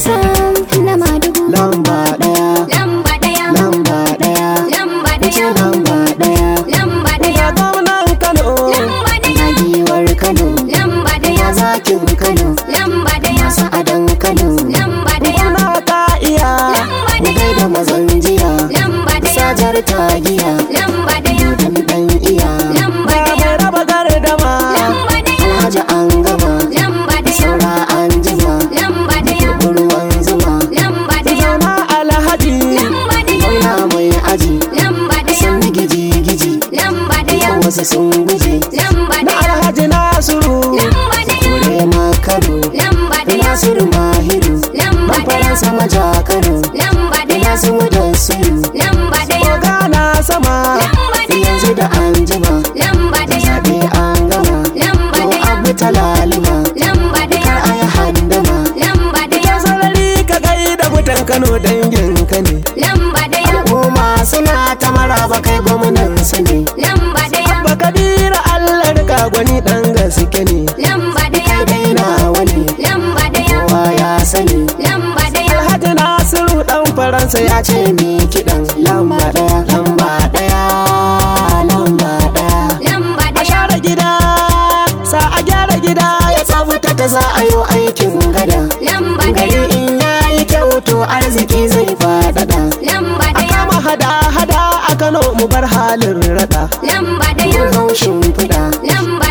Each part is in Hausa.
san na madugu lamba ɗaya. Lamba ɗaya lamba ɗaya. Lamba ɗaya lamba ɗaya. Wasu sun guje lamba na alhaji nasiru. Kure lamba ɗaya nasiru mahiru. Daya faransa lamba ɗaya ina su lamba ɗaya Oga na sama. Yanzu da an jima lamba ɗaya zaɓe an gama. Lamba ko abu talalima lamba kar a yi handama lamba ɗaya sarari ka gaida mutan kano dangin ka ne. Al'umma suna ta maraba kai gwamnan sani. Lamba ɗaya alhaji nasiru dan faransa ya ce mi kiɗan? Lamba ɗaya lamba ɗaya lamba ɗaya. Lamba a ɗaya share gida sa a gyara gida ya tsafuta ta za a yi aikin gada. Lamba ɗaya in yayi kyau to arziki zai faɗaɗa. Lamba a ɗaya kama hada hada a kano mu bar halin raɗa. Lamba ɗaya gaushin fiɗa lamba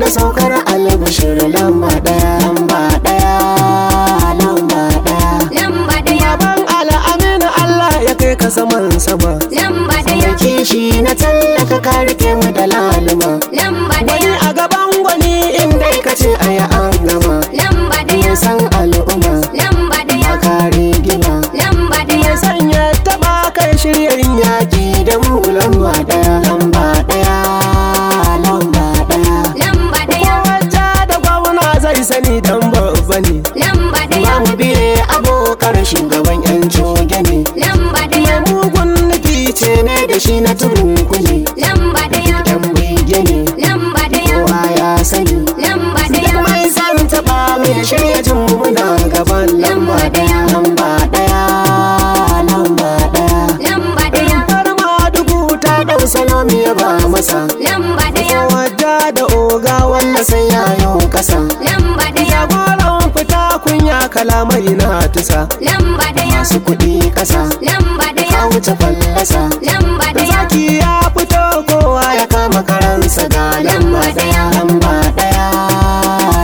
da saukar albishir lamba ɗaya lamba ɗaya lamba ɗaya. Lamba ɗaya baban al'aminu Allah ya kai ka saman sama. Lamba ɗaya da kishi na tallaka ka riƙe mu. Babba ne lamba ba ɗaya mu biye abokar shugaban yan coge ne lamba ɗaya mai mugun nufi ce ne da shi na turun kuli lamba ɗaya yan bege ne lamba ɗaya kowa ya sani lamba duk ɗaya mai san taba mai shirya jin muna gaban lamba ɗaya lamba ɗaya lamba ɗaya lamba ɗaya har ma dubu ta ɗau salomi ya ba masa lamba ɗaya wadda da oga wanda sai ya yi kasa kunya kalamai na tusa lamba ɗaya. Masu kuɗi ƙasa. Lamba ka ɗaya wuce fallasa. Lamba ɗaya. zaki ya fito kowa ya kama karansa. Ga lamba ɗaya. lamba ɗaya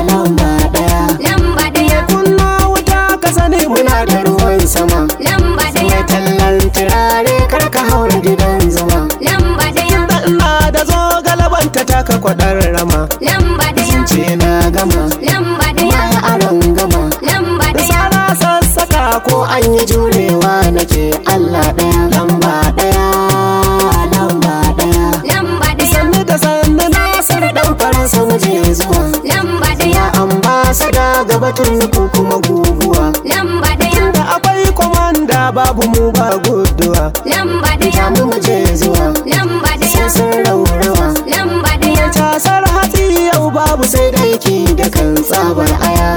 lamba ɗaya. Lamba ɗaya. Kunna wuta ka sani muna da ruwan sama. Lamba ɗaya. Mai tallan turare kar ka haura gidan zuma lamba ɗaya. Ina da zo galabanta taka kwadar rama. Lamba ɗaya. Ce na jurewa nake Allah ɗaya lamba ɗaya lamba ɗaya. Lamba ɗaya sannu da sannu nasir ɗan faransa muje zuwa. Lamba ɗaya ya ambasada gaba turnuku kuma guguwa. Lamba ɗaya da akwai komanda babu mu ba guduwa. Lamba ɗaya jamu muje zuwa. Lamba ɗaya sun raurawa lamba ɗaya casar hatsi yau babu sai da yake da kan tsabar aya.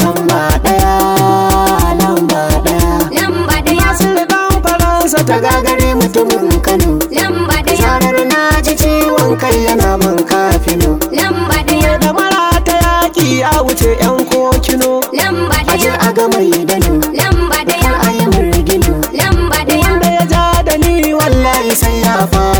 Faransa ta gagare mutumin Kano. lamba ɗaya Zarar na ji ciwon kai yana man kafino. lamba ɗaya Da mara ta yaƙi ya wuce 'yan kokino. lamba Aje ɗaya a ga mai dano, lamba kar ɗaya a yi murgino. lamba ɗaya Wanda ya ja da ni wallahi sai ya faɗi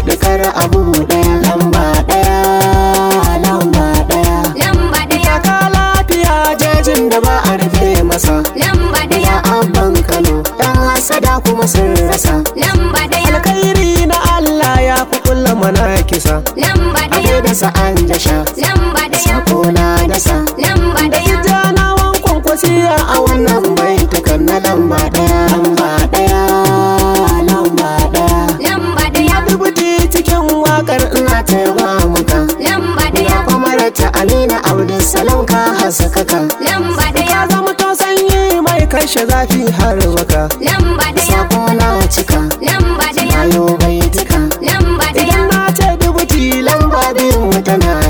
kuma sun rasa. lamba ɗaya alkhairi na Allah ya fi kulla mana kisa. Lamba ɗaya da sa'an jasha lamba ɗaya sako na dasa lamba da ɗaya janawan kwankwasiya a wannan baitukan na lamba kashe zafi har baka lamba da ya kona cika. Lamba da ya yo bai tuka lamba da ya na ta dubuti lamba biyu tana